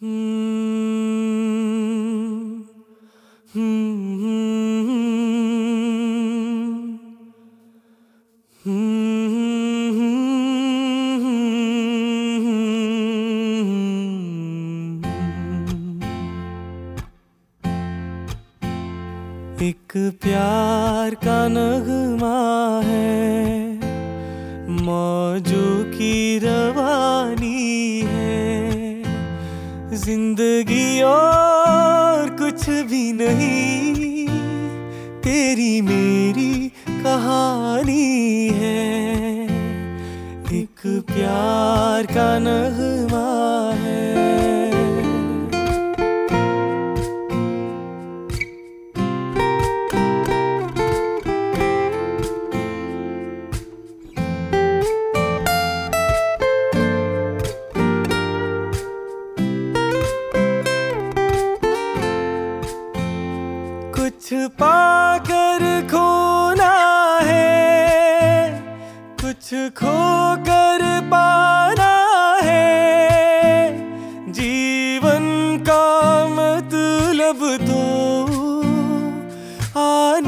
एक प्यार का नगमा है मौजों की रवानी है। ज़िंदगी और कुछ भी नहीं तेरी मेरी कहानी है। एक प्यार का नगमा कुछ कर खोना है कुछ खो कर पाना है। जीवन का मतलब तो आना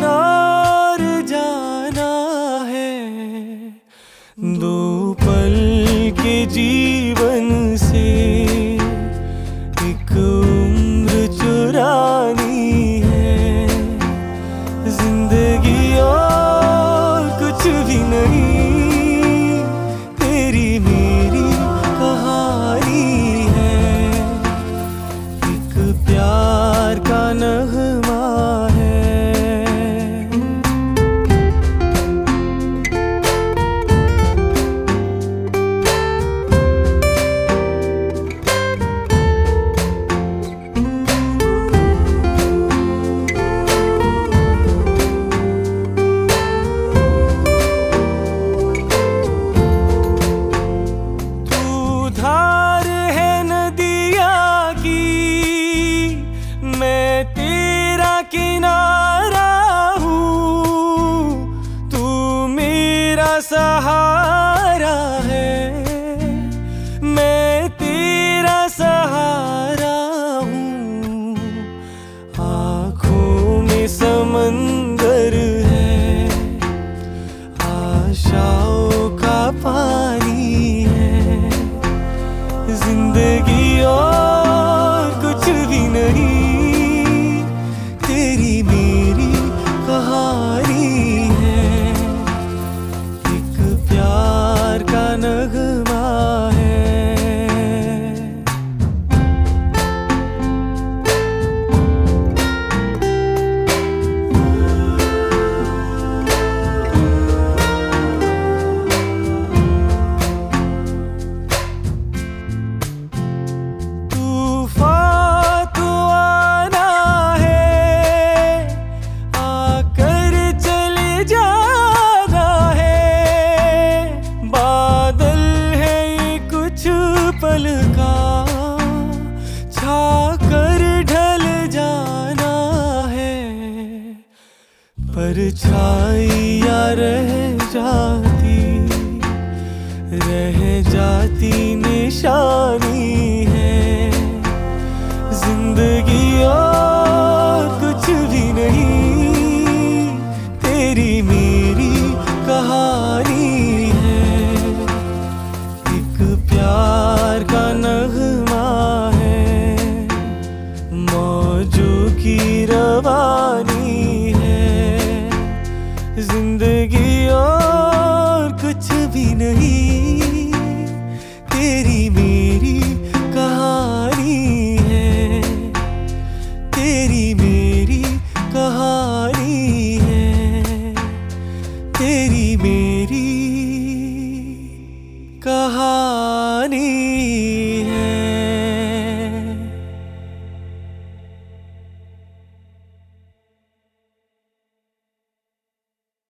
家 पल का छाकर ढल जाना है। पर छाइया रह जाती रह जाती निशानी की रवानी है। ज़िंदगी और कुछ भी नहीं।